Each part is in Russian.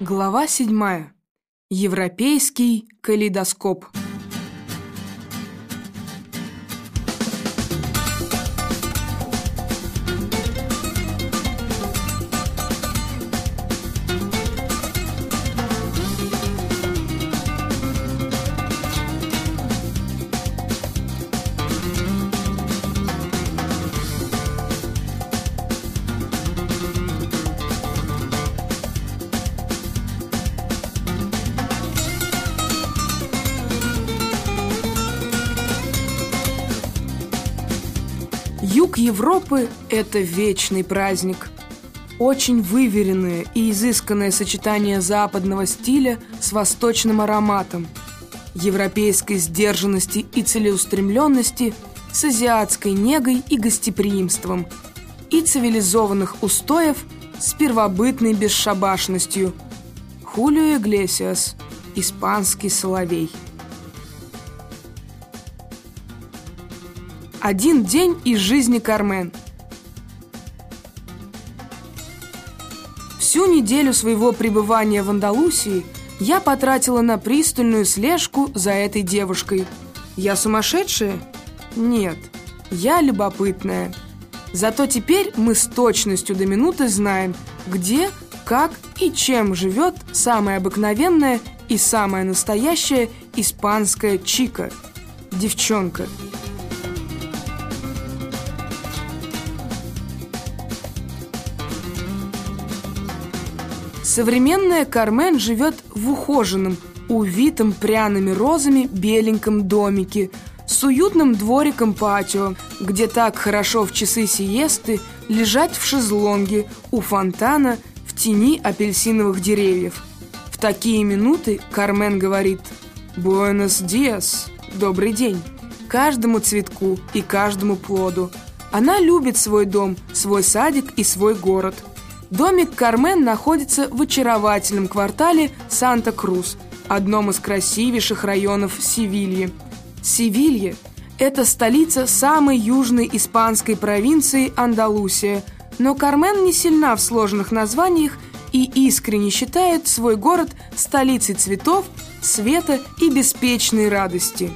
Глава седьмая. Европейский калейдоскоп. Европы – это вечный праздник. Очень выверенное и изысканное сочетание западного стиля с восточным ароматом, европейской сдержанности и целеустремленности с азиатской негой и гостеприимством и цивилизованных устоев с первобытной бесшабашностью. Хулио Иглесиас, испанский соловей. Один день из жизни Кармен. Всю неделю своего пребывания в Андалусии я потратила на пристальную слежку за этой девушкой. Я сумасшедшая? Нет, я любопытная. Зато теперь мы с точностью до минуты знаем, где, как и чем живет самая обыкновенная и самая настоящая испанская чика – девчонка – Современная Кармен живет в ухоженном, увитом пряными розами беленьком домике с уютным двориком-патио, где так хорошо в часы сиесты лежать в шезлонге у фонтана в тени апельсиновых деревьев. В такие минуты Кармен говорит «Буэнос диас, добрый день» каждому цветку и каждому плоду. Она любит свой дом, свой садик и свой город – Домик Кармен находится в очаровательном квартале Санта-Крус, одном из красивейших районов Севильи. Севилья – это столица самой южной испанской провинции Андалусия, но Кармен не сильна в сложных названиях и искренне считает свой город столицей цветов, света и беспечной радости.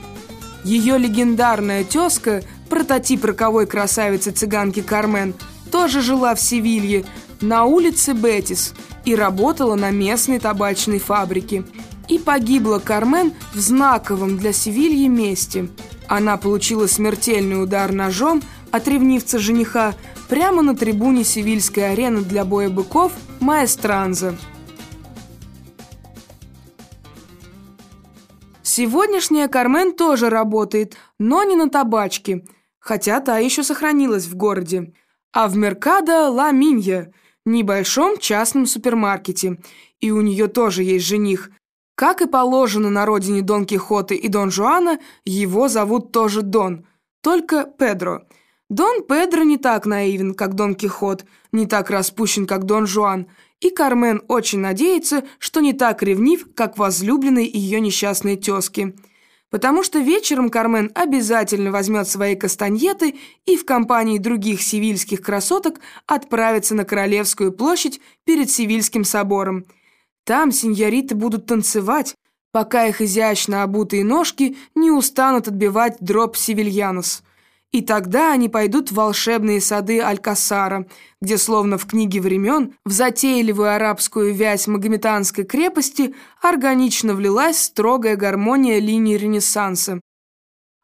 Ее легендарная тезка, прототип роковой красавицы-цыганки Кармен, тоже жила в Севилье – на улице Бетис и работала на местной табачной фабрике. И погибла Кармен в знаковом для Севильи месте. Она получила смертельный удар ножом от ревнивца жениха прямо на трибуне Севильской арены для боя быков Маэстранза. Сегодняшняя Кармен тоже работает, но не на табачке, хотя та еще сохранилась в городе, а в Меркадо Ла Минья – небольшом частном супермаркете, и у нее тоже есть жених. Как и положено на родине Дон Кихота и Дон Жуана, его зовут тоже Дон, только Педро. Дон Педро не так наивен, как Дон Кихот, не так распущен, как Дон Жуан, и Кармен очень надеется, что не так ревнив, как возлюбленный ее несчастной тезки – потому что вечером Кармен обязательно возьмет свои кастаньеты и в компании других сивильских красоток отправится на Королевскую площадь перед Сивильским собором. Там сеньориты будут танцевать, пока их изящно обутые ножки не устанут отбивать дроп севильянус. И тогда они пойдут в волшебные сады Алькасара, где, словно в книге времен, в затейливую арабскую вязь магометанской крепости органично влилась строгая гармония линии Ренессанса.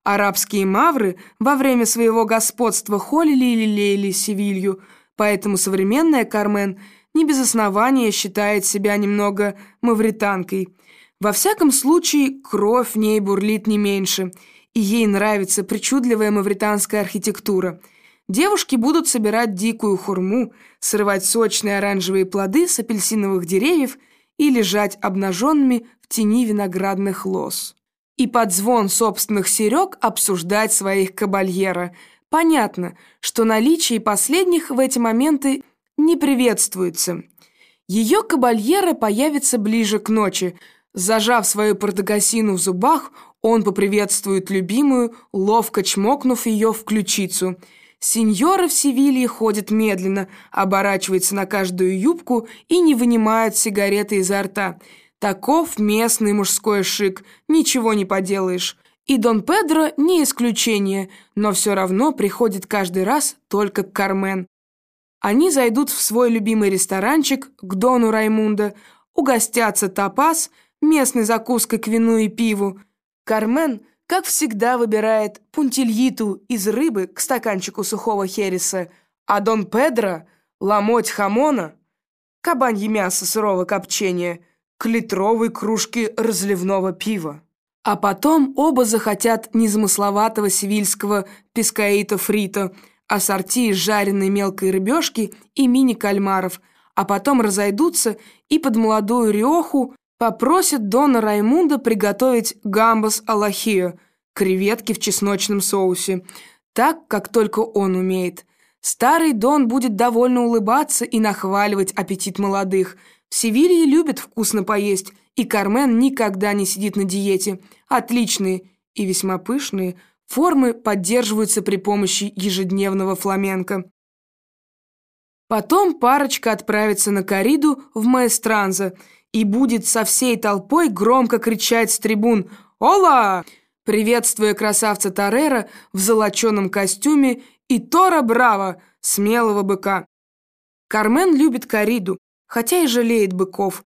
Арабские мавры во время своего господства холили и лелеяли Севилью, поэтому современная Кармен не без основания считает себя немного мавританкой. Во всяком случае, кровь в ней бурлит не меньше – и ей нравится причудливая мавританская архитектура. Девушки будут собирать дикую хурму, срывать сочные оранжевые плоды с апельсиновых деревьев и лежать обнаженными в тени виноградных лоз. И под звон собственных серег обсуждать своих кабальера. Понятно, что наличие последних в эти моменты не приветствуется. Ее кабальера появится ближе к ночи. Зажав свою портогасину в зубах, он поприветствует любимую, ловко чмокнув ее в ключицу. Сеньоры в Севилье ходят медленно, оборачиваются на каждую юбку и не вынимают сигареты изо рта. Таков местный мужской шик, ничего не поделаешь. И Дон Педро не исключение, но все равно приходит каждый раз только к Кармен. Они зайдут в свой любимый ресторанчик к Дону Раймундо, угостятся тапас, местной закуской к вину и пиву. Кармен, как всегда, выбирает пунтильиту из рыбы к стаканчику сухого хереса, а Дон Педро — ломоть хамона, кабанье мясо сырого копчения, к литровой кружке разливного пива. А потом оба захотят незамысловатого севильского пескаита фрито — ассорти из жареной мелкой рыбешки и мини-кальмаров, а потом разойдутся и под молодую риоху попросят Дона Раймунда приготовить гамбас алахио, креветки в чесночном соусе, так, как только он умеет. Старый Дон будет довольно улыбаться и нахваливать аппетит молодых. В Севилье любят вкусно поесть, и Кармен никогда не сидит на диете. Отличные и весьма пышные – Формы поддерживаются при помощи ежедневного фламенко. Потом парочка отправится на кориду в Маэстранза и будет со всей толпой громко кричать с трибун «Ола!», приветствуя красавца Тарера в золоченом костюме и Тора Браво, смелого быка. Кармен любит кориду, хотя и жалеет быков.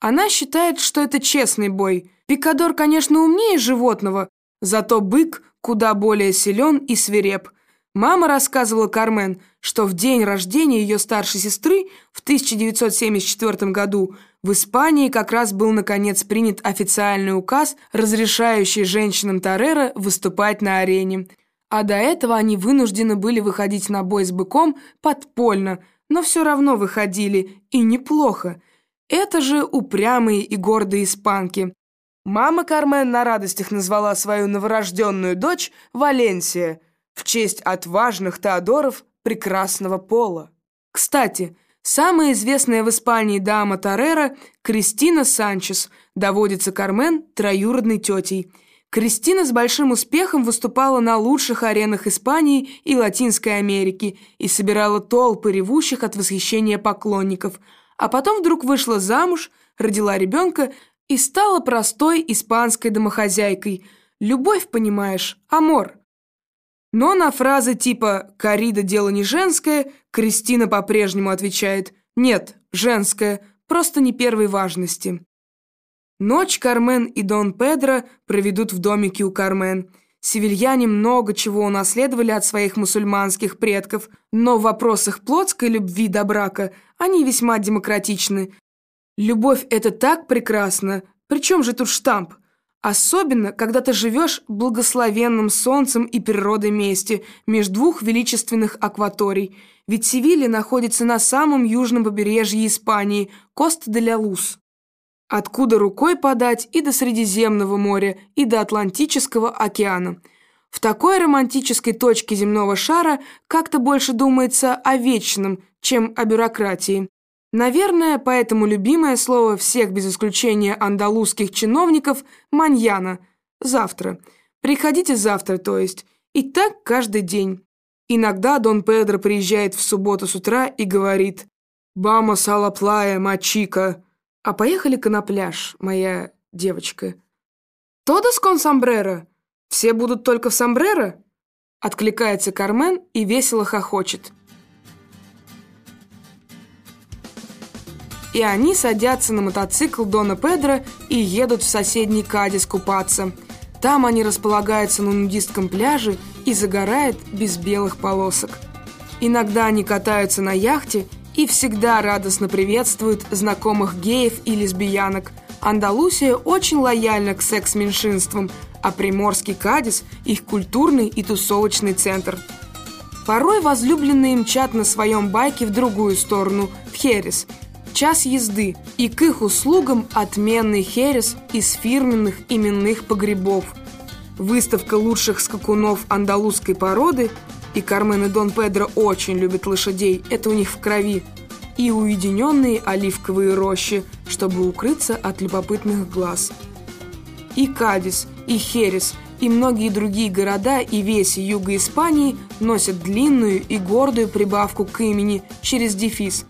Она считает, что это честный бой. Пикадор, конечно, умнее животного, зато бык куда более силен и свиреп. Мама рассказывала Кармен, что в день рождения ее старшей сестры в 1974 году в Испании как раз был наконец принят официальный указ, разрешающий женщинам Тореро выступать на арене. А до этого они вынуждены были выходить на бой с быком подпольно, но все равно выходили, и неплохо. Это же упрямые и гордые испанки. Мама Кармен на радостях назвала свою новорожденную дочь Валенсия в честь отважных Теодоров прекрасного пола. Кстати, самая известная в Испании дама Тореро Кристина Санчес доводится Кармен троюродной тетей. Кристина с большим успехом выступала на лучших аренах Испании и Латинской Америки и собирала толпы ревущих от восхищения поклонников, а потом вдруг вышла замуж, родила ребенка и стала простой испанской домохозяйкой. Любовь, понимаешь, амор. Но на фразы типа «Корида дело не женское» Кристина по-прежнему отвечает «Нет, женское, просто не первой важности». Ночь Кармен и Дон Педро проведут в домике у Кармен. Севильяне много чего унаследовали от своих мусульманских предков, но в вопросах плотской любви до брака они весьма демократичны, Любовь — это так прекрасно. Причем же тут штамп? Особенно, когда ты живешь благословенным солнцем и природой месте между двух величественных акваторий. Ведь Севилья находится на самом южном побережье Испании, Коста-де-ля-Лус. Откуда рукой подать и до Средиземного моря, и до Атлантического океана. В такой романтической точке земного шара как-то больше думается о вечном, чем о бюрократии. Наверное, поэтому любимое слово всех без исключения андалузских чиновников – «маньяна» – «завтра». Приходите завтра, то есть. И так каждый день. Иногда Дон Педро приезжает в субботу с утра и говорит «Бама сала плая, мачика». А поехали-ка на пляж, моя девочка. «Тодос кон сомбреро? Все будут только в сомбреро?» Откликается Кармен и весело хохочет. И они садятся на мотоцикл Дона Педро и едут в соседний Кадис купаться. Там они располагаются на нудистском пляже и загорают без белых полосок. Иногда они катаются на яхте и всегда радостно приветствуют знакомых геев и лесбиянок. Андалусия очень лояльна к секс-меньшинствам, а Приморский Кадис – их культурный и тусовочный центр. Порой возлюбленные мчат на своем байке в другую сторону, в Херес – час езды, и к их услугам отменный херес из фирменных именных погребов. Выставка лучших скакунов андалузской породы, и Кармен и Дон Педро очень любят лошадей, это у них в крови, и уединенные оливковые рощи, чтобы укрыться от любопытных глаз. И Кадис, и Херес, и многие другие города и весь юга Испании носят длинную и гордую прибавку к имени через дефис,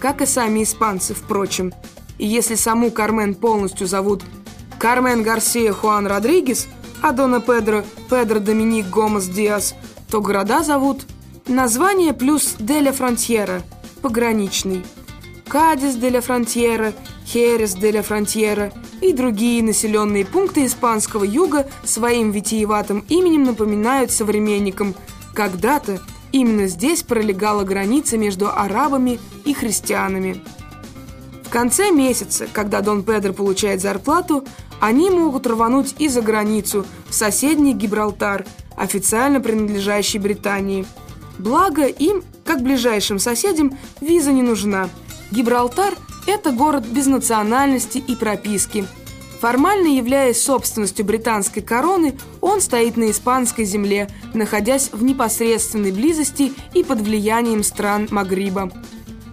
как и сами испанцы, впрочем. И если саму Кармен полностью зовут Кармен Гарсия Хуан Родригес, а Дона Педро Педро Доминик Гомес Диас, то города зовут название плюс Деля Фронтьера, пограничный. Кадис де ла Фронтьера, Херес де ла Фронтьера и другие населенные пункты испанского юга своим витиеватым именем напоминают современникам «когда-то именно здесь пролегала граница между арабами и христианами». В конце месяца, когда Дон Педро получает зарплату, они могут рвануть и за границу, в соседний Гибралтар, официально принадлежащий Британии. Благо им, как ближайшим соседям, виза не нужна – Гибралтар – это город без национальности и прописки. Формально являясь собственностью британской короны, он стоит на испанской земле, находясь в непосредственной близости и под влиянием стран Магриба.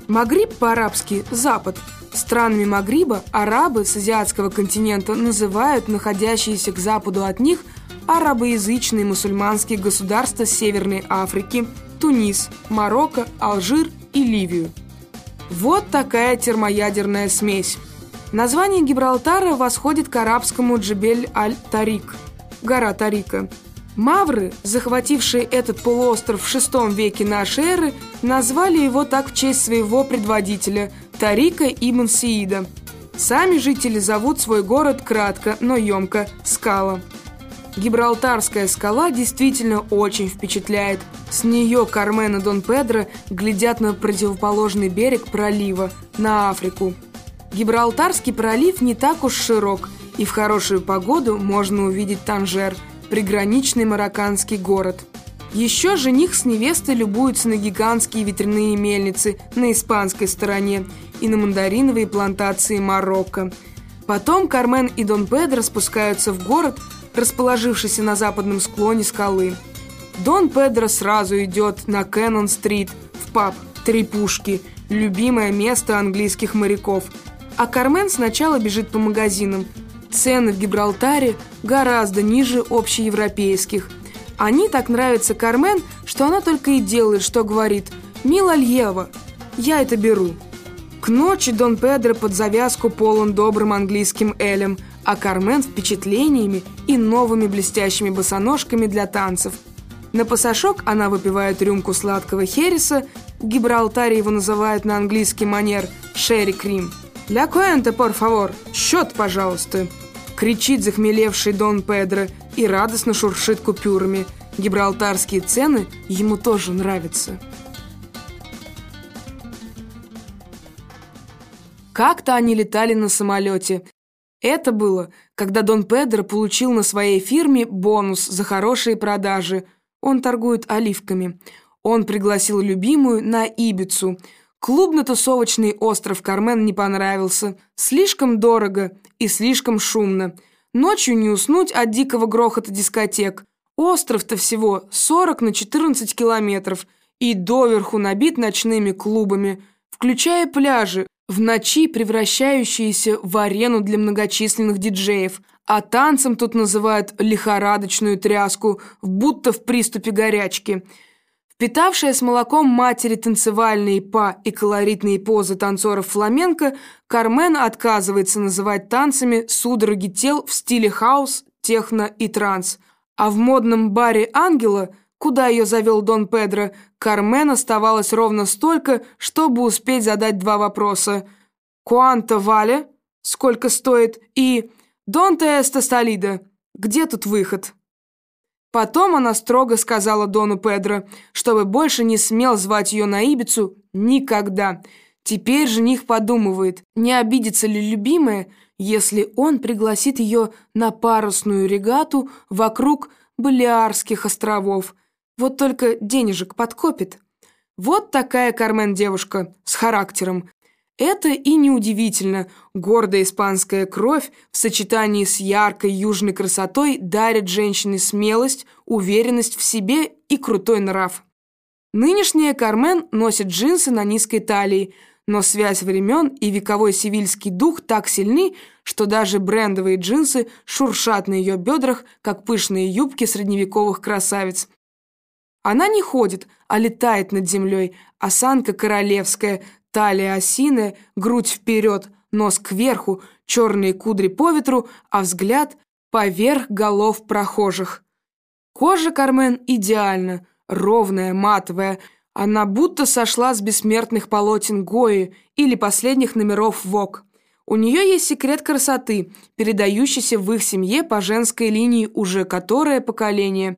Магриб по-арабски – Запад. Странами Магриба арабы с азиатского континента называют находящиеся к западу от них арабоязычные мусульманские государства Северной Африки, Тунис, Марокко, Алжир и Ливию. Вот такая термоядерная смесь. Название Гибралтара восходит к арабскому Джебель-аль-Тарик – гора Тарика. Мавры, захватившие этот полуостров в VI веке нашей эры, назвали его так в честь своего предводителя – Тарика ибн Сиида. Сами жители зовут свой город кратко, но емко – Скала. Гибралтарская скала действительно очень впечатляет. С нее Кармен и Дон Педро глядят на противоположный берег пролива, на Африку. Гибралтарский пролив не так уж широк, и в хорошую погоду можно увидеть Танжер, приграничный марокканский город. Еще жених с невестой любуются на гигантские ветряные мельницы на испанской стороне и на мандариновые плантации Марокко. Потом Кармен и Дон Педро спускаются в город, расположившийся на западном склоне скалы. Дон Педро сразу идет на Кэннон-стрит, в паб «Три пушки», любимое место английских моряков. А Кармен сначала бежит по магазинам. Цены в Гибралтаре гораздо ниже общеевропейских. Они так нравятся Кармен, что она только и делает, что говорит «Мила Льева, я это беру». К ночи Дон Педро под завязку полон добрым английским элем – а Кармен впечатлениями и новыми блестящими босоножками для танцев. На пасашок она выпивает рюмку сладкого хереса, в Гибралтаре его называют на английский манер «шерри крим». «Ля куэнте, пор фавор! Счет, пожалуйста!» кричит захмелевший Дон Педро и радостно шуршит купюрами. Гибралтарские цены ему тоже нравятся. Как-то они летали на самолете, это было, когда Дон Педро получил на своей фирме бонус за хорошие продажи. Он торгует оливками. Он пригласил любимую на Ибицу. Клубно-тусовочный остров Кармен не понравился. Слишком дорого и слишком шумно. Ночью не уснуть от дикого грохота дискотек. Остров-то всего 40 на 14 километров и доверху набит ночными клубами, включая пляжи, в ночи превращающиеся в арену для многочисленных диджеев, а танцем тут называют лихорадочную тряску, будто в приступе горячки. Впитавшая с молоком матери танцевальные па и колоритные позы танцоров фламенко, Кармен отказывается называть танцами судороги тел в стиле хаус, техно и транс. А в модном баре «Ангела» куда ее завел Дон Педро, Кармен оставалось ровно столько, чтобы успеть задать два вопроса. «¿Cuánto vale?» «Сколько стоит?» и «¿Dónde está salida?» «Где тут выход?» Потом она строго сказала Дону Педро, чтобы больше не смел звать ее на Ибицу никогда. Теперь жених подумывает, не обидится ли любимая, если он пригласит ее на парусную регату вокруг Балиарских островов – вот только денежек подкопит. Вот такая Кармен девушка с характером. Это и неудивительно. Гордая испанская кровь в сочетании с яркой южной красотой дарит женщине смелость, уверенность в себе и крутой нрав. Нынешняя Кармен носит джинсы на низкой талии, но связь времен и вековой сивильский дух так сильны, что даже брендовые джинсы шуршат на ее бедрах, как пышные юбки средневековых красавиц. Она не ходит, а летает над землей, осанка королевская, талия осиная, грудь вперед, нос кверху, черные кудри по ветру, а взгляд поверх голов прохожих. Кожа Кармен идеальна, ровная, матовая, она будто сошла с бессмертных полотен Гои или последних номеров ВОК. У нее есть секрет красоты, передающийся в их семье по женской линии уже которое поколение.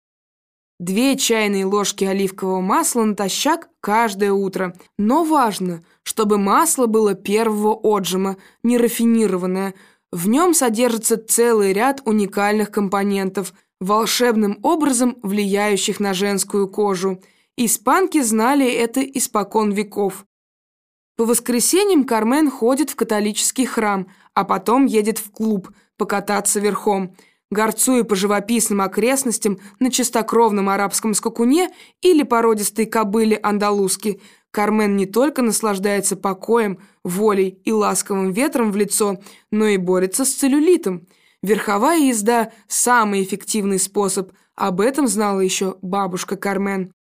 Две чайные ложки оливкового масла натощак каждое утро. Но важно, чтобы масло было первого отжима, не рафинированное. В нем содержится целый ряд уникальных компонентов, волшебным образом влияющих на женскую кожу – Испанки знали это испокон веков. По воскресеньям Кармен ходит в католический храм, а потом едет в клуб покататься верхом, горцуя по живописным окрестностям на чистокровном арабском скакуне или породистой кобыле андалузки. Кармен не только наслаждается покоем, волей и ласковым ветром в лицо, но и борется с целлюлитом. Верховая езда – самый эффективный способ, об этом знала еще бабушка Кармен.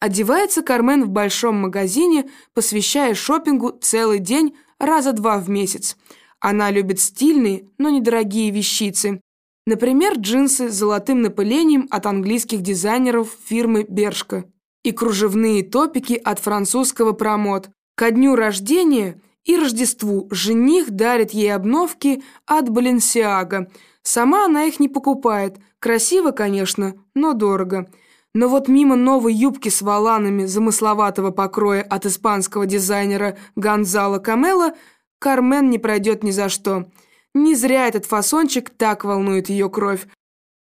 Одевается Кармен в большом магазине, посвящая шопингу целый день раза два в месяц. Она любит стильные, но недорогие вещицы. Например, джинсы с золотым напылением от английских дизайнеров фирмы «Бершка» и кружевные топики от французского «Промот». Ко дню рождения и Рождеству жених дарит ей обновки от «Баленсиага». Сама она их не покупает. Красиво, конечно, но дорого – но вот мимо новой юбки с воланами замысловатого покроя от испанского дизайнера Гонзало Камела Кармен не пройдет ни за что. Не зря этот фасончик так волнует ее кровь.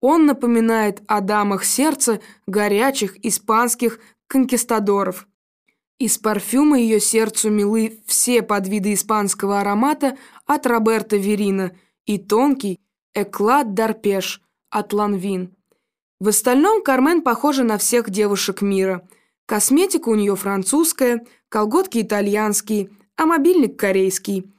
Он напоминает о дамах сердца горячих испанских конкистадоров. Из парфюма ее сердцу милы все подвиды испанского аромата от Роберта Верина и тонкий «Эклад Дарпеш» от Ланвин. В остальном Кармен похожа на всех девушек мира. Косметика у нее французская, колготки итальянские, а мобильник корейский.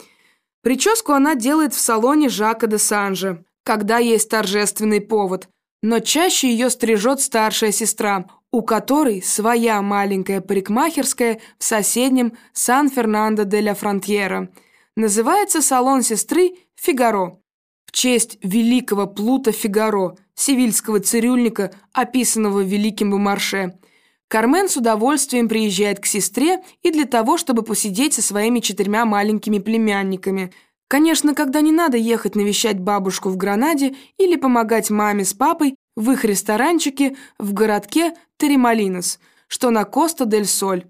Прическу она делает в салоне Жака де Санжа, когда есть торжественный повод. Но чаще ее стрижет старшая сестра, у которой своя маленькая парикмахерская в соседнем Сан-Фернандо де ля Фронтьера. Называется салон сестры «Фигаро» в честь великого Плута Фигаро, сивильского цирюльника, описанного великим Бумарше. Кармен с удовольствием приезжает к сестре и для того, чтобы посидеть со своими четырьмя маленькими племянниками. Конечно, когда не надо ехать навещать бабушку в Гранаде или помогать маме с папой в их ресторанчике в городке Теремалинос, что на Коста-дель-Соль.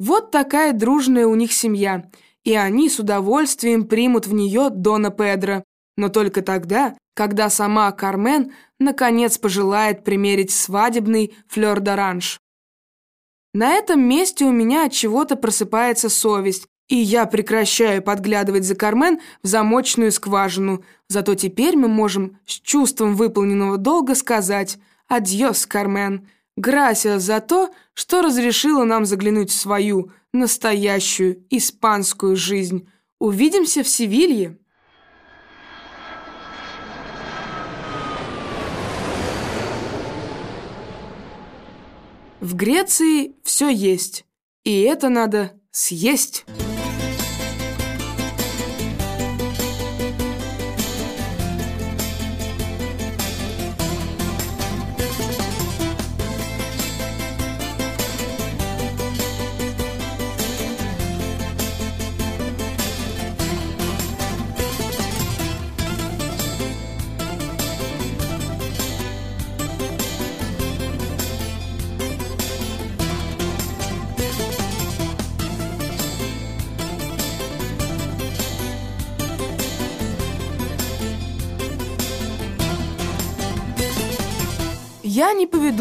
Вот такая дружная у них семья, и они с удовольствием примут в нее Дона Педро, но только тогда, когда сама Кармен наконец пожелает примерить свадебный флёр-д'оранж. На этом месте у меня от чего-то просыпается совесть, и я прекращаю подглядывать за Кармен в замочную скважину. Зато теперь мы можем с чувством выполненного долга сказать «Адьос, Кармен». Грасиас за то, что разрешила нам заглянуть в свою, настоящую, испанскую жизнь. Увидимся в Севилье. В Греции все есть, и это надо съесть.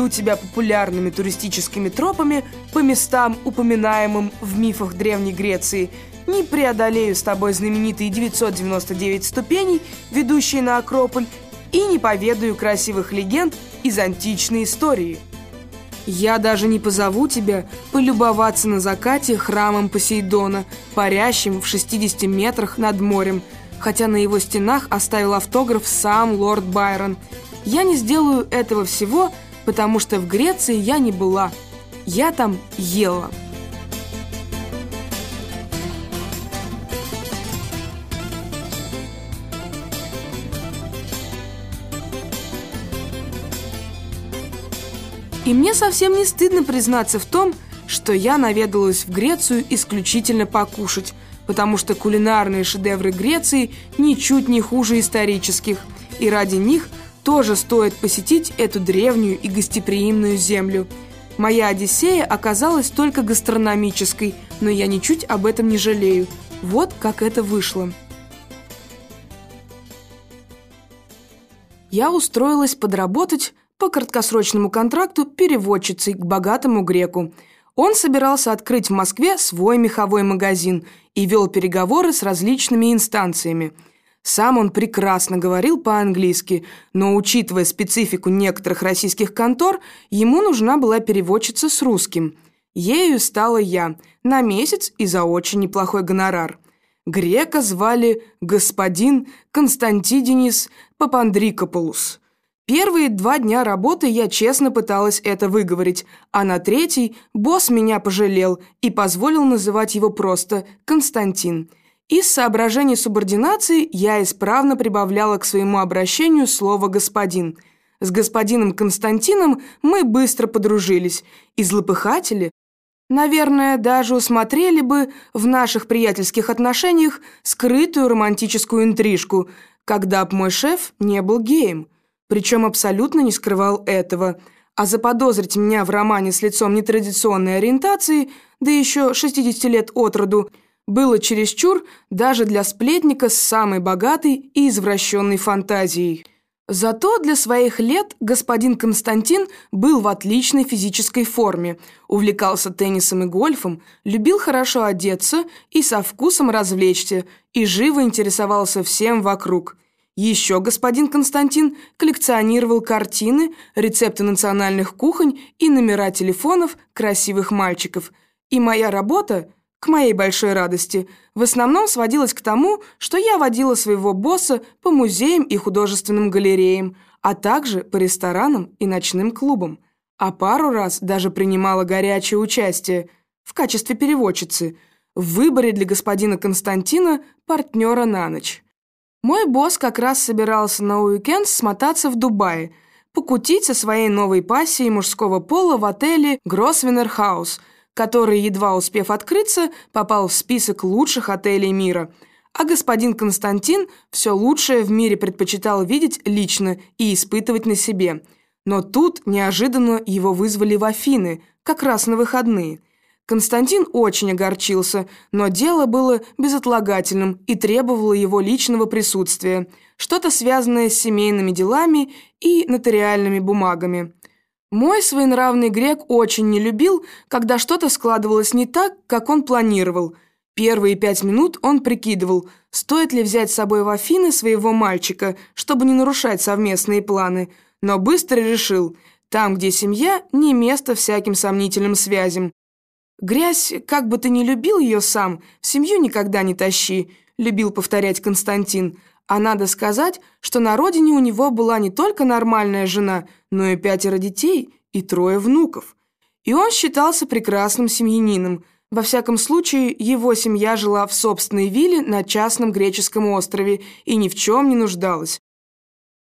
Поведу тебя популярными туристическими тропами по местам, упоминаемым в мифах Древней Греции, не преодолею с тобой знаменитые 999 ступеней, ведущие на Акрополь, и не поведаю красивых легенд из античной истории. Я даже не позову тебя полюбоваться на закате храмом Посейдона, парящим в 60 метрах над морем, хотя на его стенах оставил автограф сам лорд Байрон. Я не сделаю этого всего, потому что в Греции я не была. Я там ела. И мне совсем не стыдно признаться в том, что я наведалась в Грецию исключительно покушать, потому что кулинарные шедевры Греции ничуть не хуже исторических, и ради них тоже стоит посетить эту древнюю и гостеприимную землю. Моя Одиссея оказалась только гастрономической, но я ничуть об этом не жалею. Вот как это вышло. Я устроилась подработать по краткосрочному контракту переводчицей к богатому греку. Он собирался открыть в Москве свой меховой магазин и вел переговоры с различными инстанциями. Сам он прекрасно говорил по-английски, но, учитывая специфику некоторых российских контор, ему нужна была переводчица с русским. Ею стала я, на месяц и за очень неплохой гонорар. Грека звали господин Константидинис Папандрикополус – Первые два дня работы я честно пыталась это выговорить, а на третий босс меня пожалел и позволил называть его просто Константин. Из соображений субординации я исправно прибавляла к своему обращению слово «господин». С господином Константином мы быстро подружились, и злопыхатели, наверное, даже усмотрели бы в наших приятельских отношениях скрытую романтическую интрижку, когда б мой шеф не был геем – причем абсолютно не скрывал этого. А заподозрить меня в романе с лицом нетрадиционной ориентации, да еще 60 лет от роду, было чересчур даже для сплетника с самой богатой и извращенной фантазией. Зато для своих лет господин Константин был в отличной физической форме, увлекался теннисом и гольфом, любил хорошо одеться и со вкусом развлечься, и живо интересовался всем вокруг – еще господин Константин коллекционировал картины, рецепты национальных кухонь и номера телефонов красивых мальчиков. И моя работа, к моей большой радости, в основном сводилась к тому, что я водила своего босса по музеям и художественным галереям, а также по ресторанам и ночным клубам. А пару раз даже принимала горячее участие в качестве переводчицы в выборе для господина Константина партнера на ночь. Мой босс как раз собирался на уикенд смотаться в Дубае, покутить со своей новой пассией мужского пола в отеле Гросвеннер Хаус, который, едва успев открыться, попал в список лучших отелей мира. А господин Константин все лучшее в мире предпочитал видеть лично и испытывать на себе. Но тут неожиданно его вызвали в Афины, как раз на выходные – Константин очень огорчился, но дело было безотлагательным и требовало его личного присутствия, что-то связанное с семейными делами и нотариальными бумагами. Мой своенравный грек очень не любил, когда что-то складывалось не так, как он планировал. Первые пять минут он прикидывал, стоит ли взять с собой в Афины своего мальчика, чтобы не нарушать совместные планы, но быстро решил, там, где семья, не место всяким сомнительным связям. «Грязь, как бы ты ни любил ее сам, в семью никогда не тащи», — любил повторять Константин. А надо сказать, что на родине у него была не только нормальная жена, но и пятеро детей и трое внуков. И он считался прекрасным семьянином. Во всяком случае, его семья жила в собственной вилле на частном греческом острове и ни в чем не нуждалась.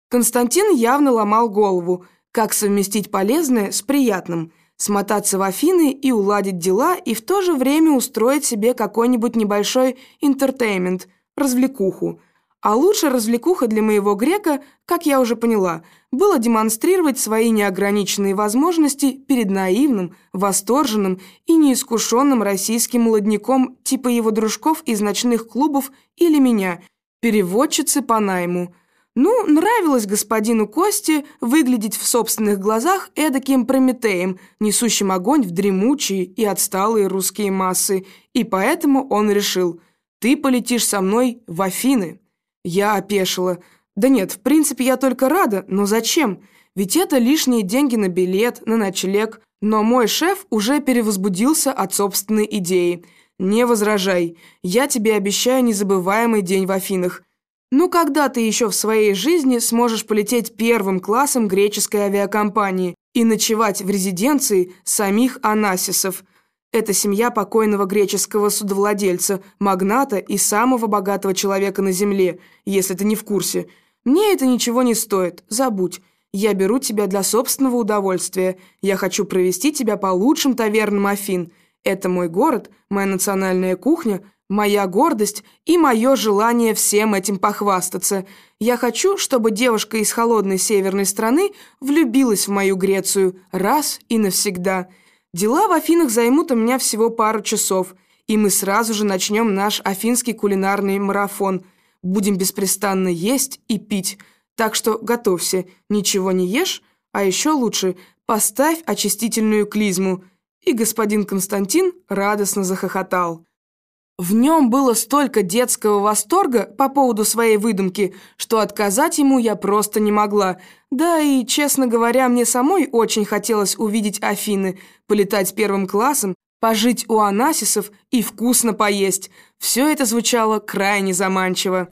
Константин явно ломал голову, как совместить полезное с приятным – смотаться в Афины и уладить дела, и в то же время устроить себе какой-нибудь небольшой интертеймент, развлекуху. А лучше развлекуха для моего грека, как я уже поняла, было демонстрировать свои неограниченные возможности перед наивным, восторженным и неискушенным российским молодняком типа его дружков из ночных клубов или меня, переводчицы по найму – ну, нравилось господину Косте выглядеть в собственных глазах эдаким Прометеем, несущим огонь в дремучие и отсталые русские массы, и поэтому он решил «Ты полетишь со мной в Афины». Я опешила. Да нет, в принципе, я только рада, но зачем? Ведь это лишние деньги на билет, на ночлег, Но мой шеф уже перевозбудился от собственной идеи. «Не возражай. Я тебе обещаю незабываемый день в Афинах. Ну когда ты еще в своей жизни сможешь полететь первым классом греческой авиакомпании и ночевать в резиденции самих Анасисов?» Это семья покойного греческого судовладельца, магната и самого богатого человека на земле, если ты не в курсе. Мне это ничего не стоит, забудь. Я беру тебя для собственного удовольствия. Я хочу провести тебя по лучшим тавернам Афин. Это мой город, моя национальная кухня, моя гордость и мое желание всем этим похвастаться. Я хочу, чтобы девушка из холодной северной страны влюбилась в мою Грецию раз и навсегда». Дела в Афинах займут у меня всего пару часов, и мы сразу же начнем наш афинский кулинарный марафон. Будем беспрестанно есть и пить. Так что готовься, ничего не ешь, а еще лучше поставь очистительную клизму». И господин Константин радостно захохотал. В нем было столько детского восторга по поводу своей выдумки, что отказать ему я просто не могла. Да и, честно говоря, мне самой очень хотелось увидеть Афины, полетать первым классом, пожить у Анасисов и вкусно поесть. Все это звучало крайне заманчиво.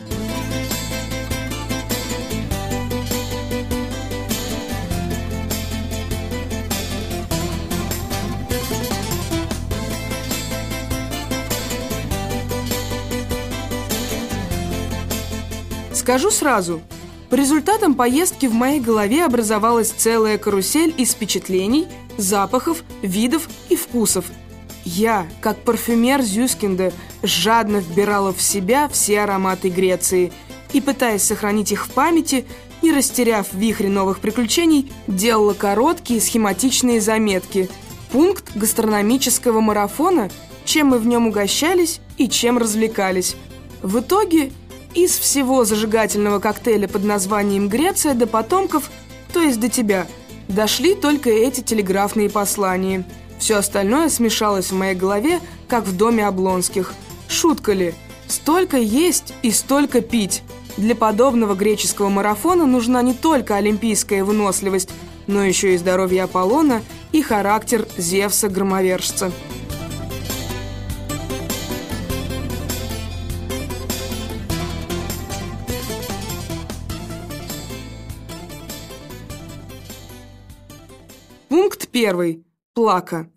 Скажу сразу, по результатам поездки в моей голове образовалась целая карусель из впечатлений, запахов, видов и вкусов. Я, как парфюмер Зюскинда, жадно вбирала в себя все ароматы Греции и, пытаясь сохранить их в памяти, не растеряв вихре новых приключений, делала короткие схематичные заметки. Пункт гастрономического марафона, чем мы в нем угощались и чем развлекались. В итоге из всего зажигательного коктейля под названием «Греция» до потомков, то есть до тебя, дошли только эти телеграфные послания. Все остальное смешалось в моей голове, как в доме Облонских. Шутка ли? Столько есть и столько пить. Для подобного греческого марафона нужна не только олимпийская выносливость, но еще и здоровье Аполлона и характер Зевса-громовержца. Первый. Плака.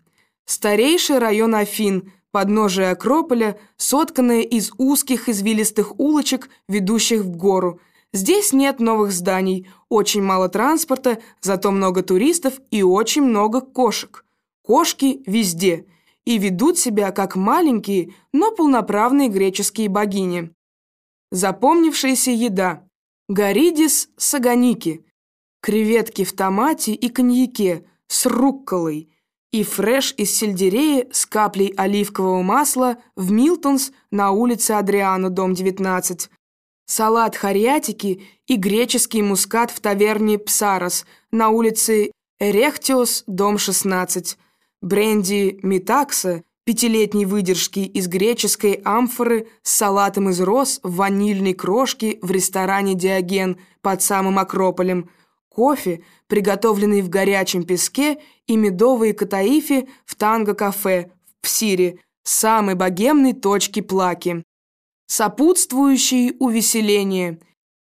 Старейший район Афин, подножие Акрополя, сотканное из узких извилистых улочек, ведущих в гору. Здесь нет новых зданий, очень мало транспорта, зато много туристов и очень много кошек. Кошки везде и ведут себя как маленькие, но полноправные греческие богини. Запомнившаяся еда. Горидис саганики. Креветки в томате и коньяке – с рукколой и фреш из сельдерея с каплей оливкового масла в Milton's на улице Адриано, дом 19. Салат хориатики и греческий мускат в таверне Псарос на улице Эрехтиос, дом 16. Бренди Metaxa пятилетней выдержки из греческой амфоры с салатом из роз в ванильной крошке в ресторане «Диоген» под самым Акрополем – кофе, приготовленный в горячем песке, и медовые катаифи в танго-кафе в Псире, самой богемной точке Плаки. Сопутствующие увеселения.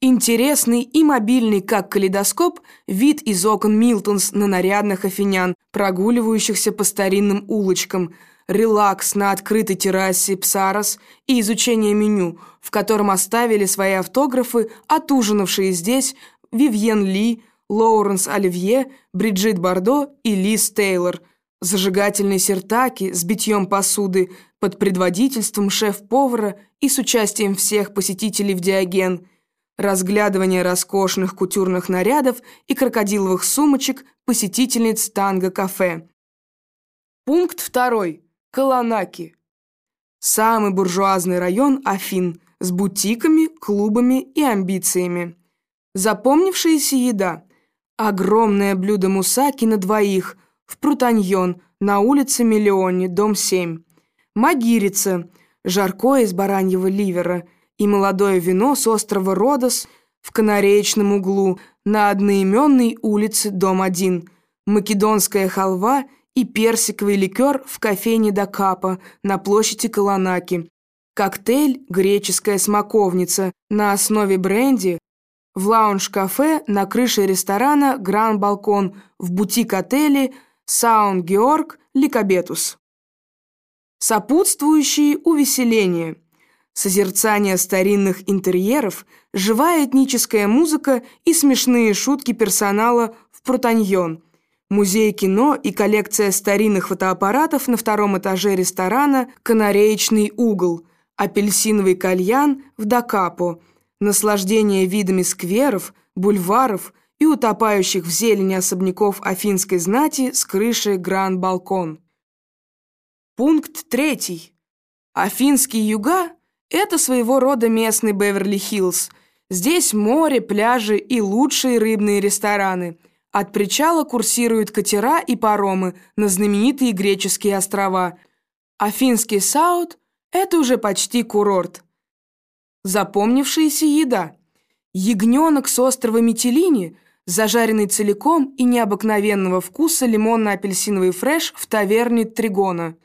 Интересный и мобильный, как калейдоскоп, вид из окон Milton's на нарядных афинян, прогуливающихся по старинным улочкам, релакс на открытой террасе Псарос и изучение меню, в котором оставили свои автографы отужинавшие здесь Вивьен Ли, Лоуренс Оливье, Бриджит Бардо и Лиз Тейлор. Зажигательные сертаки с битьем посуды под предводительством шеф-повара и с участием всех посетителей в Диоген. Разглядывание роскошных кутюрных нарядов и крокодиловых сумочек посетительниц танго-кафе. Пункт второй. Каланаки. Самый буржуазный район Афин с бутиками, клубами и амбициями. Запомнившаяся еда. Огромное блюдо мусаки на двоих в Прутаньон на улице Миллионе, дом 7. Магирица, жаркое из бараньего ливера и молодое вино с острова Родос в канареечном углу на одноименной улице, дом 1. Македонская халва и персиковый ликер в кофейне Дакапа на площади Колонаки. Коктейль «Греческая смоковница» на основе бренди в лаунж-кафе на крыше ресторана «Гран Балкон» в бутик-отеле «Сант Георг Ликабетус». Сопутствующие увеселения. Созерцание старинных интерьеров, живая этническая музыка и смешные шутки персонала в Протаньон. Музей кино и коллекция старинных фотоаппаратов на втором этаже ресторана «Канареечный угол», апельсиновый кальян в Дакапо – наслаждение видами скверов, бульваров и утопающих в зелени особняков афинской знати с крыши Гран-Балкон. Пункт третий. Афинские юга – это своего рода местный Беверли-Хиллз. Здесь море, пляжи и лучшие рыбные рестораны. От причала курсируют катера и паромы на знаменитые греческие острова. Афинский Саут – это уже почти курорт. Запомнившаяся еда. Ягненок с острова Митилини, зажаренный целиком и необыкновенного вкуса лимонно-апельсиновый фреш в таверне Тригона.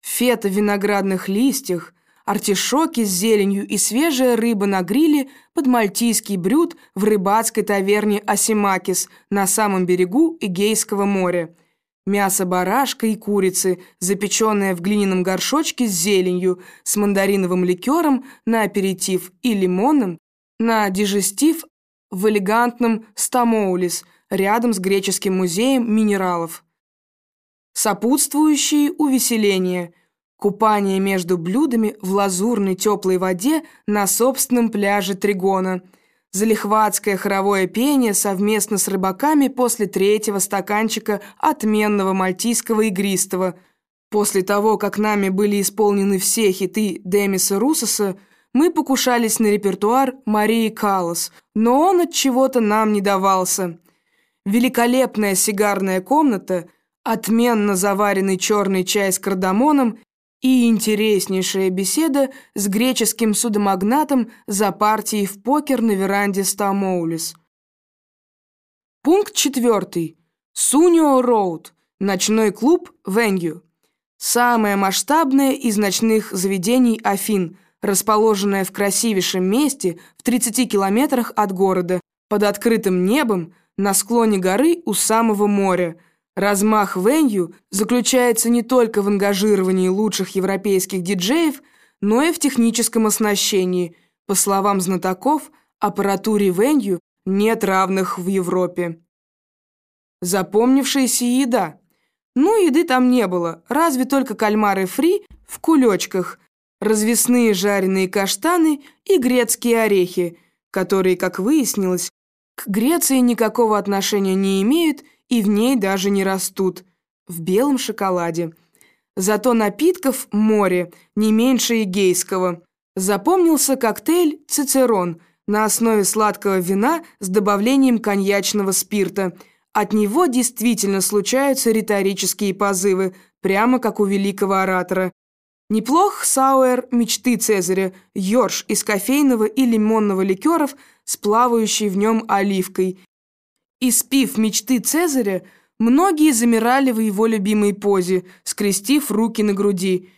Фета в виноградных листьях, артишоки с зеленью и свежая рыба на гриле под мальтийский брют в рыбацкой таверне Асимакис на самом берегу Эгейского моря – Мясо барашка и курицы, запеченное в глиняном горшочке с зеленью, с мандариновым ликером на аперитив и лимоном, на дижестив в элегантном Стамоулис, рядом с греческим музеем минералов. Сопутствующие увеселения. Купание между блюдами в лазурной теплой воде на собственном пляже Тригона – залихватское хоровое пение совместно с рыбаками после третьего стаканчика отменного мальтийского игристого. После того, как нами были исполнены все хиты Демиса Русоса, мы покушались на репертуар Марии Каллас, но он от чего-то нам не давался. Великолепная сигарная комната, отменно заваренный черный чай с кардамоном и интереснейшая беседа с греческим судомагнатом за партией в покер на веранде Стамоулис. Пункт четвертый. Сунио Роуд. Ночной клуб Венгю. Самое масштабное из ночных заведений Афин, расположенное в красивейшем месте в 30 километрах от города, под открытым небом, на склоне горы у самого моря – Размах Венью заключается не только в ангажировании лучших европейских диджеев, но и в техническом оснащении. По словам знатоков, аппаратуре Венью нет равных в Европе. Запомнившаяся еда. Ну, еды там не было, разве только кальмары фри в кулечках, развесные жареные каштаны и грецкие орехи, которые, как выяснилось, к Греции никакого отношения не имеют – и в ней даже не растут, в белом шоколаде. Зато напитков море, не меньше эгейского. Запомнился коктейль «Цицерон» на основе сладкого вина с добавлением коньячного спирта. От него действительно случаются риторические позывы, прямо как у великого оратора. Неплох сауэр мечты Цезаря, йорш из кофейного и лимонного ликеров с плавающей в нем оливкой – Испив мечты Цезаря, многие замирали в его любимой позе, скрестив руки на груди.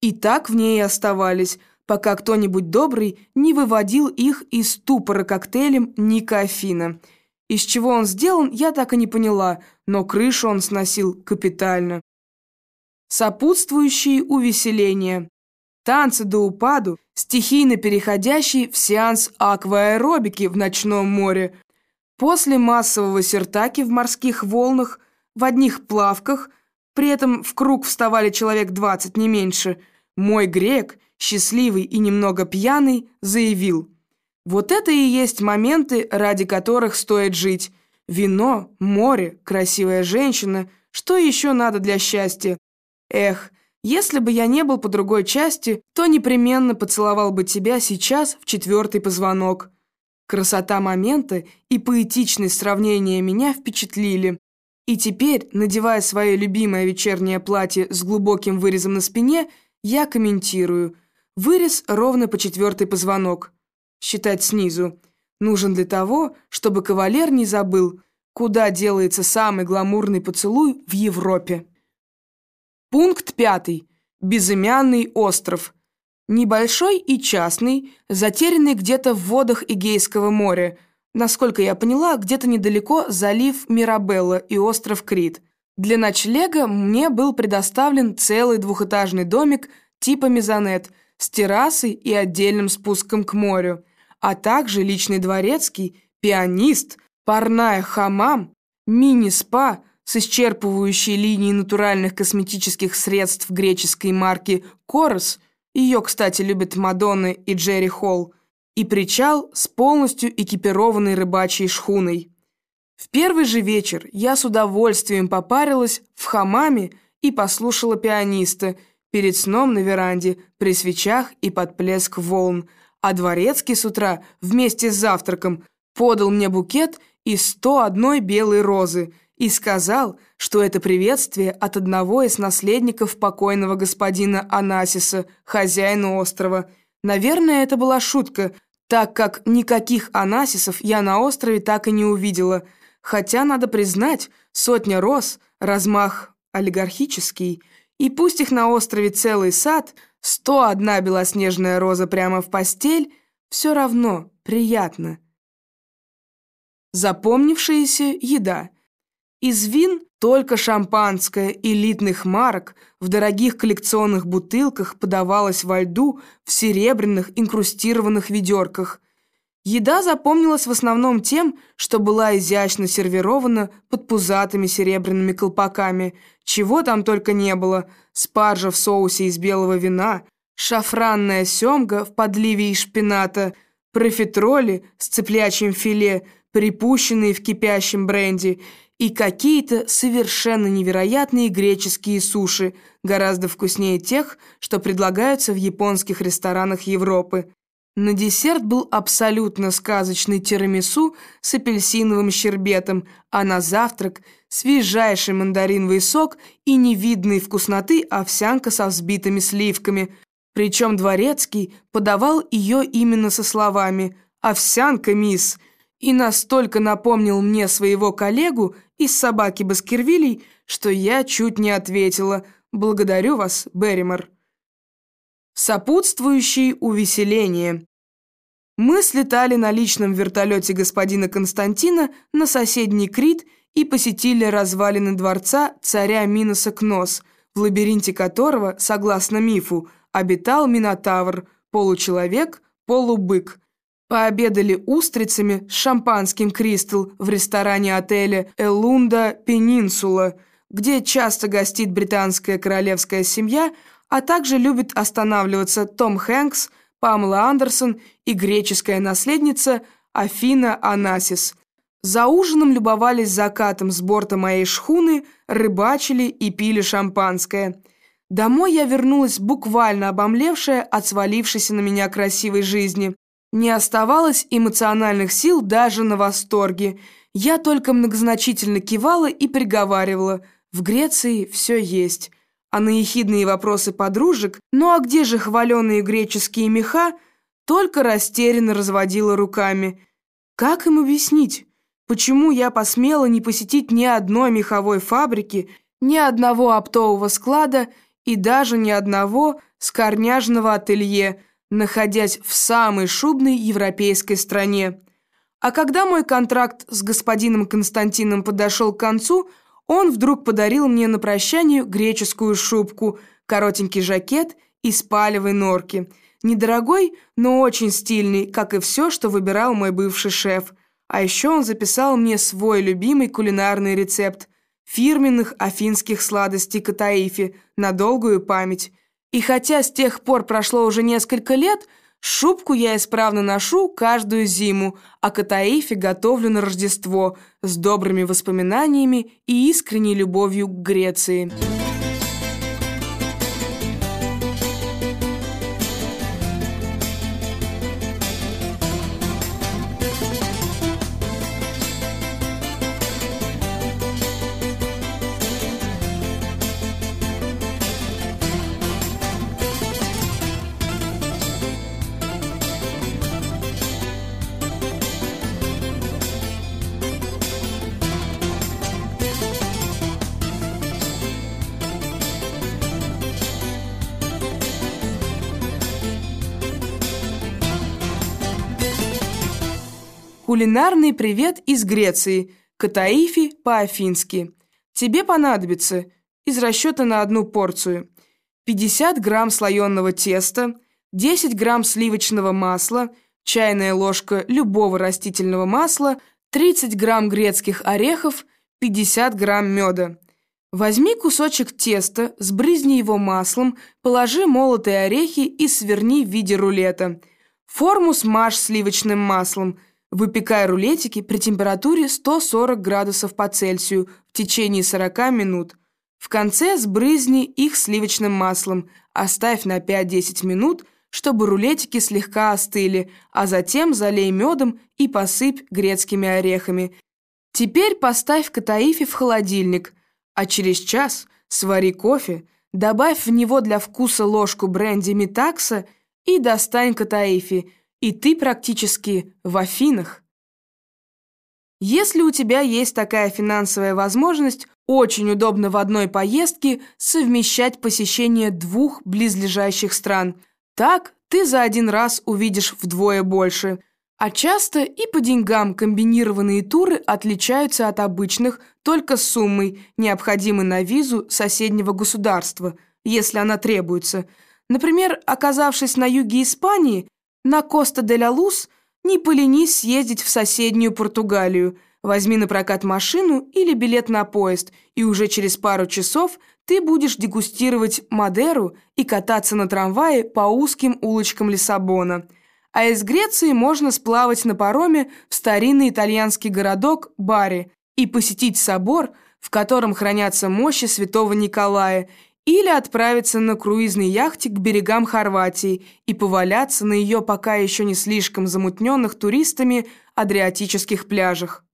И так в ней и оставались, пока кто-нибудь добрый не выводил их из ступора коктейлем Ника Афина. Из чего он сделан, я так и не поняла, но крышу он сносил капитально. Сопутствующие увеселения. Танцы до упаду, стихийно переходящие в сеанс акваэробики в ночном море, После массового сертаки в морских волнах, в одних плавках, при этом в круг вставали человек двадцать, не меньше, мой грек, счастливый и немного пьяный, заявил, «Вот это и есть моменты, ради которых стоит жить. Вино, море, красивая женщина, что еще надо для счастья? Эх, если бы я не был по другой части, то непременно поцеловал бы тебя сейчас в четвертый позвонок». Красота момента и поэтичность сравнения меня впечатлили. И теперь, надевая свое любимое вечернее платье с глубоким вырезом на спине, я комментирую. Вырез ровно по четвертый позвонок. Считать снизу. Нужен для того, чтобы кавалер не забыл, куда делается самый гламурный поцелуй в Европе. Пункт пятый. Безымянный остров. Небольшой и частный, затерянный где-то в водах Эгейского моря. Насколько я поняла, где-то недалеко залив Мирабелла и остров Крит. Для ночлега мне был предоставлен целый двухэтажный домик типа мезонет с террасой и отдельным спуском к морю, а также личный дворецкий, пианист, парная хамам, мини-спа с исчерпывающей линией натуральных косметических средств греческой марки «Корос», ее, кстати, любят Мадонны и Джерри Холл, и причал с полностью экипированной рыбачьей шхуной. В первый же вечер я с удовольствием попарилась в хамаме и послушала пианиста перед сном на веранде при свечах и под плеск волн, а дворецкий с утра вместе с завтраком подал мне букет из 101 белой розы и сказал, что это приветствие от одного из наследников покойного господина Анасиса, хозяина острова. Наверное, это была шутка, так как никаких Анасисов я на острове так и не увидела – Хотя, надо признать, сотня роз, размах олигархический, и пусть их на острове целый сад, сто одна белоснежная роза прямо в постель, все равно приятно. Запомнившаяся еда. Из вин только шампанское элитных марок в дорогих коллекционных бутылках подавалось во льду в серебряных инкрустированных ведерках – Еда запомнилась в основном тем, что была изящно сервирована под пузатыми серебряными колпаками, чего там только не было, спаржа в соусе из белого вина, шафранная семга в подливе из шпината, профитроли с цыплячьим филе, припущенные в кипящем бренди, и какие-то совершенно невероятные греческие суши, гораздо вкуснее тех, что предлагаются в японских ресторанах Европы. На десерт был абсолютно сказочный тирамису с апельсиновым щербетом, а на завтрак свежайший мандариновый сок и невидной вкусноты овсянка со взбитыми сливками. Причем Дворецкий подавал ее именно со словами «Овсянка, мисс», и настолько напомнил мне своего коллегу из «Собаки Баскервилей», что я чуть не ответила «Благодарю вас, Берримор». Сопутствующие увеселения. Мы слетали на личном вертолете господина Константина на соседний Крит и посетили развалины дворца царя Миноса Кнос, в лабиринте которого, согласно мифу, обитал Минотавр, получеловек, полубык. Пообедали устрицами с шампанским «Кристалл» в ресторане отеля «Элунда Пенинсула», где часто гостит британская королевская семья – а также любит останавливаться Том Хэнкс, Памела Андерсон и греческая наследница Афина Анасис. За ужином любовались закатом с борта моей шхуны, рыбачили и пили шампанское. Домой я вернулась буквально обомлевшая от свалившейся на меня красивой жизни. Не оставалось эмоциональных сил даже на восторге. Я только многозначительно кивала и приговаривала «В Греции все есть» а на ехидные вопросы подружек «Ну а где же хваленые греческие меха?» только растерянно разводила руками. Как им объяснить, почему я посмела не посетить ни одной меховой фабрики, ни одного оптового склада и даже ни одного скорняжного ателье, находясь в самой шубной европейской стране? А когда мой контракт с господином Константином подошел к концу – он вдруг подарил мне на прощание греческую шубку, коротенький жакет из палевой норки. Недорогой, но очень стильный, как и все, что выбирал мой бывший шеф. А еще он записал мне свой любимый кулинарный рецепт фирменных афинских сладостей Катаифи на долгую память. И хотя с тех пор прошло уже несколько лет – Шубку я исправно ношу каждую зиму, а Катаифе готовлю на Рождество с добрыми воспоминаниями и искренней любовью к Греции. Кулинарный привет из Греции. Катаифи по-афински. Тебе понадобится из расчета на одну порцию 50 грамм слоеного теста, 10 грамм сливочного масла, чайная ложка любого растительного масла, 30 грамм грецких орехов, 50 грамм меда. Возьми кусочек теста, сбрызни его маслом, положи молотые орехи и сверни в виде рулета. Форму смажь сливочным маслом. Выпекай рулетики при температуре 140 градусов по Цельсию в течение 40 минут. В конце сбрызни их сливочным маслом, оставь на 5-10 минут, чтобы рулетики слегка остыли, а затем залей медом и посыпь грецкими орехами. Теперь поставь катаифи в холодильник – а через час свари кофе, добавь в него для вкуса ложку бренди Метакса и достань катаифи, и ты практически в Афинах. Если у тебя есть такая финансовая возможность, очень удобно в одной поездке совмещать посещение двух близлежащих стран. Так ты за один раз увидишь вдвое больше – а часто и по деньгам комбинированные туры отличаются от обычных только суммой, необходимой на визу соседнего государства, если она требуется. Например, оказавшись на юге Испании, на Коста-де-ля-Лус, не поленись съездить в соседнюю Португалию, возьми напрокат машину или билет на поезд, и уже через пару часов ты будешь дегустировать Мадеру и кататься на трамвае по узким улочкам Лиссабона – а из Греции можно сплавать на пароме в старинный итальянский городок Бари и посетить собор, в котором хранятся мощи святого Николая, или отправиться на круизной яхте к берегам Хорватии и поваляться на ее пока еще не слишком замутненных туристами адриатических пляжах.